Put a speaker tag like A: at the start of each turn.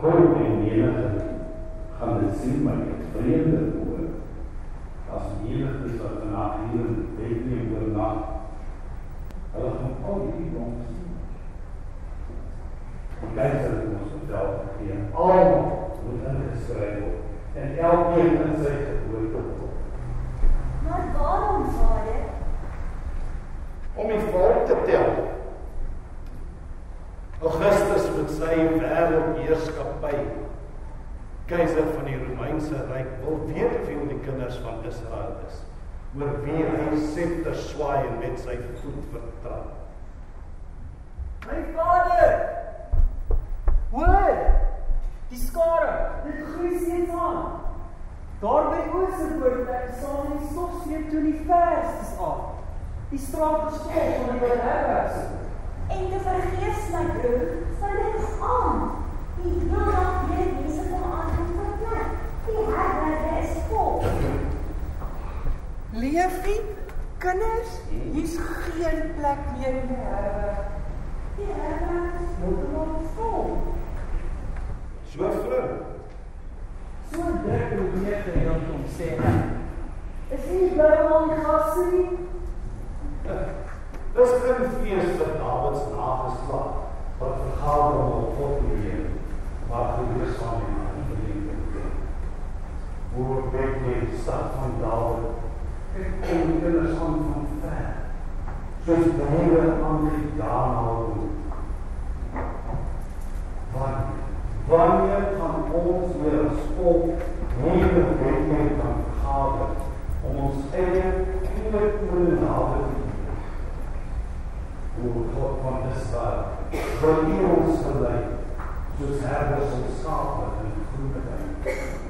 A: hoop en menige gaan dit sien maar dit vreemde oor. As menigtes wat vandag hier in Bethlehem oornag, hulle gaan al hierdie jong sien. Die keiser het ons vertel dat almal moet ingeskryf word en elkeen in sy
B: Augustus met sy wêreldheerskappy keiser van die Romeinse ryk wil weet hoeveel die kinders van Israel is oor wie hy scepter swaai en met sy voet vertrap.
C: My vader! Hoor! Die skare, dit groei steeds aan. Daar by Oosterpoort ek saam met die stofsleep toe die verstes af. Die straat is vol van die herbergs.
D: En te vergees my broer, van dit is aan. Die hele dag weer mense kom aan om te plek. Die herberge is vol.
C: Leefie, kinders, hier's geen plek meer in die herberg.
D: Die herberge is heeltemal vol.
B: So vrou.
C: So druk en weer gereeld om sê. Is nie bly aan die gasse nie?
B: Dis geen fees vir Dawid se nageslag wat vergader om op God te leer, maar gewees van die aanbevelingsel. Hoe weet jy die stad van Dawid? Kyk kom die kinders aan van ver. Soos baie ander daarna doen. Wanneer wanneer gaan ons weer nie meer weet kan vergader om ons eie kinderlike nabe te hoe God van Israel wil U ons gelei soos herders ons skape in die groene